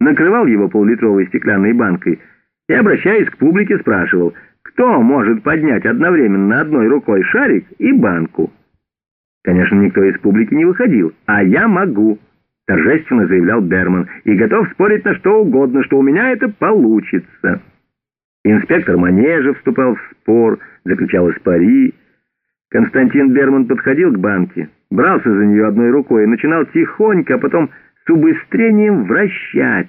накрывал его поллитровой стеклянной банкой и, обращаясь к публике, спрашивал, кто может поднять одновременно одной рукой шарик и банку. Конечно, никто из публики не выходил, а я могу, торжественно заявлял Берман, и готов спорить на что угодно, что у меня это получится. Инспектор манежа вступал в спор, заключалось пари. Константин Берман подходил к банке, брался за нее одной рукой и начинал тихонько, а потом с убыстрением вращать.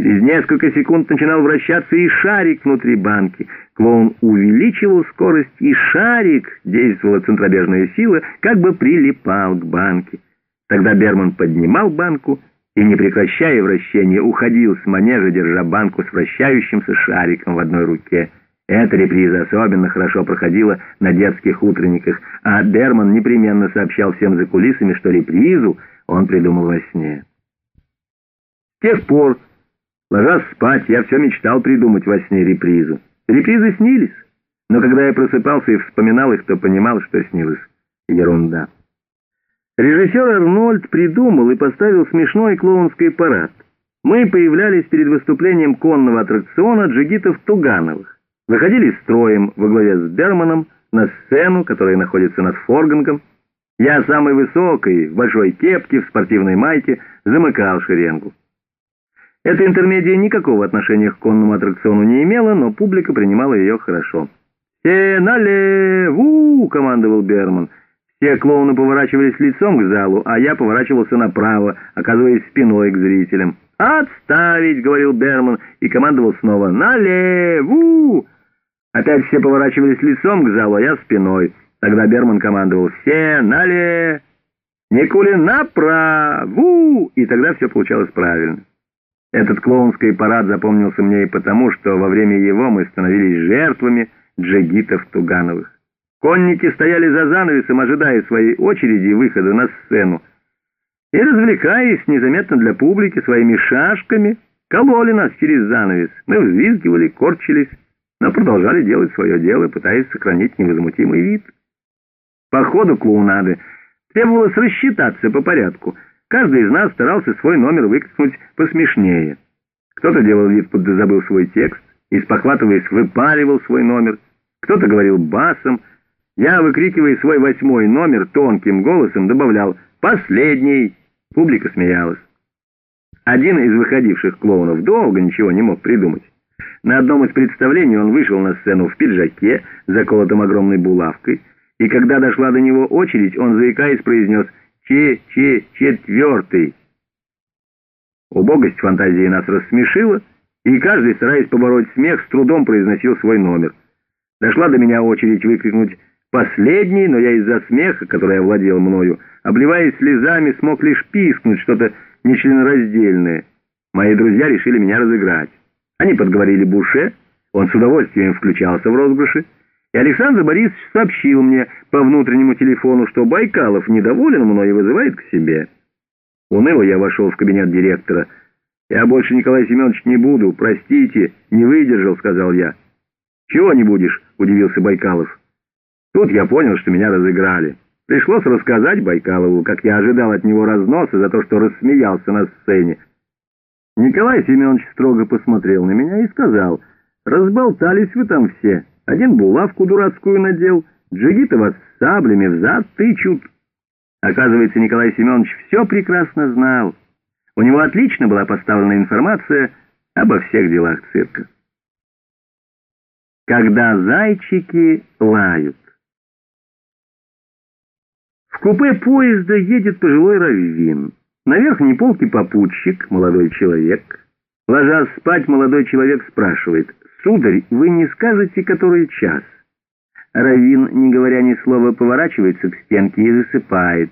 Через несколько секунд начинал вращаться и шарик внутри банки. Клоун увеличивал скорость, и шарик, действовала центробежная сила, как бы прилипал к банке. Тогда Берман поднимал банку и, не прекращая вращения, уходил с манежа, держа банку с вращающимся шариком в одной руке. Эта реприза особенно хорошо проходила на детских утренниках, а Берман непременно сообщал всем за кулисами, что репризу он придумал во сне. Тех пор, ложась спать, я все мечтал придумать во сне репризу. Репризы снились, но когда я просыпался и вспоминал их, то понимал, что снилось ерунда. Режиссер Арнольд придумал и поставил смешной клоунский парад. Мы появлялись перед выступлением конного аттракциона джигитов Тугановых. Выходили строем во главе с Берманом на сцену, которая находится над Форгангом. Я самый высокий, в большой кепке, в спортивной майке, замыкал шеренгу. Эта интермедия никакого отношения к конному аттракциону не имела, но публика принимала ее хорошо. «Все налеву!» — командовал Берман. Все клоуны поворачивались лицом к залу, а я поворачивался направо, оказываясь спиной к зрителям. «Отставить!» — говорил Берман и командовал снова. «Налеву!» Опять все поворачивались лицом к залу, а я спиной. Тогда Берман командовал «Все нале...» «Никулин направу!» И тогда все получалось правильно. Этот клоунский парад запомнился мне и потому, что во время его мы становились жертвами джигитов Тугановых. Конники стояли за занавесом, ожидая своей очереди выхода на сцену, и, развлекаясь незаметно для публики своими шашками, кололи нас через занавес. Мы взвизгивали, корчились, но продолжали делать свое дело, пытаясь сохранить невозмутимый вид. По ходу клоунады требовалось рассчитаться по порядку. Каждый из нас старался свой номер выкрикнуть посмешнее. Кто-то делал вид, будто забыл свой текст, и, спохватываясь, выпаливал свой номер. Кто-то говорил басом, я, выкрикивая свой восьмой номер, тонким голосом добавлял «Последний!». Публика смеялась. Один из выходивших клоунов долго ничего не мог придумать. На одном из представлений он вышел на сцену в пиджаке, заколотом огромной булавкой, и когда дошла до него очередь, он, заикаясь, произнес «Че-че-четвертый». Убогость фантазии нас рассмешила, и каждый, стараясь побороть смех, с трудом произносил свой номер. Дошла до меня очередь выкрикнуть Последний, но я из-за смеха, который овладел мною, обливаясь слезами, смог лишь пискнуть что-то нечленораздельное. Мои друзья решили меня разыграть. Они подговорили Буше, он с удовольствием включался в розыгрыши, и Александр Борисович сообщил мне по внутреннему телефону, что Байкалов недоволен мной и вызывает к себе. Уныло я вошел в кабинет директора. «Я больше, Николай Семенович, не буду, простите, не выдержал», — сказал я. «Чего не будешь?» — удивился Байкалов. Тут я понял, что меня разыграли. Пришлось рассказать Байкалову, как я ожидал от него разноса за то, что рассмеялся на сцене. Николай Семенович строго посмотрел на меня и сказал, «Разболтались вы там все. Один булавку дурацкую надел, джигиты вас саблями взад тычут». Оказывается, Николай Семенович все прекрасно знал. У него отлично была поставлена информация обо всех делах цирка. Когда зайчики лают. В купе поезда едет пожилой раввин. На верхней полке попутчик, молодой человек. Ложась спать, молодой человек спрашивает, «Сударь, вы не скажете, который час?» Раввин, не говоря ни слова, поворачивается к стенке и засыпает.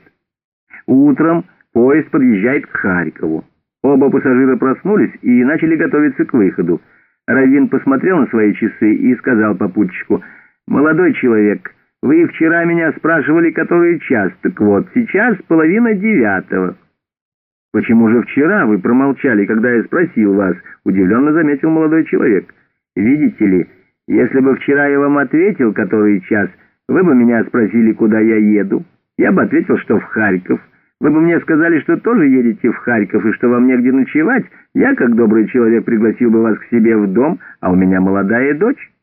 Утром поезд подъезжает к Харькову. Оба пассажира проснулись и начали готовиться к выходу. Раввин посмотрел на свои часы и сказал попутчику, «Молодой человек, вы вчера меня спрашивали, который час. Так вот, сейчас половина девятого. Почему же вчера вы промолчали, когда я спросил вас? Удивленно заметил молодой человек. Видите ли, если бы вчера я вам ответил, который час, вы бы меня спросили, куда я еду. Я бы ответил, что в Харьков. Вы бы мне сказали, что тоже едете в Харьков и что вам негде ночевать. Я, как добрый человек, пригласил бы вас к себе в дом, а у меня молодая дочь».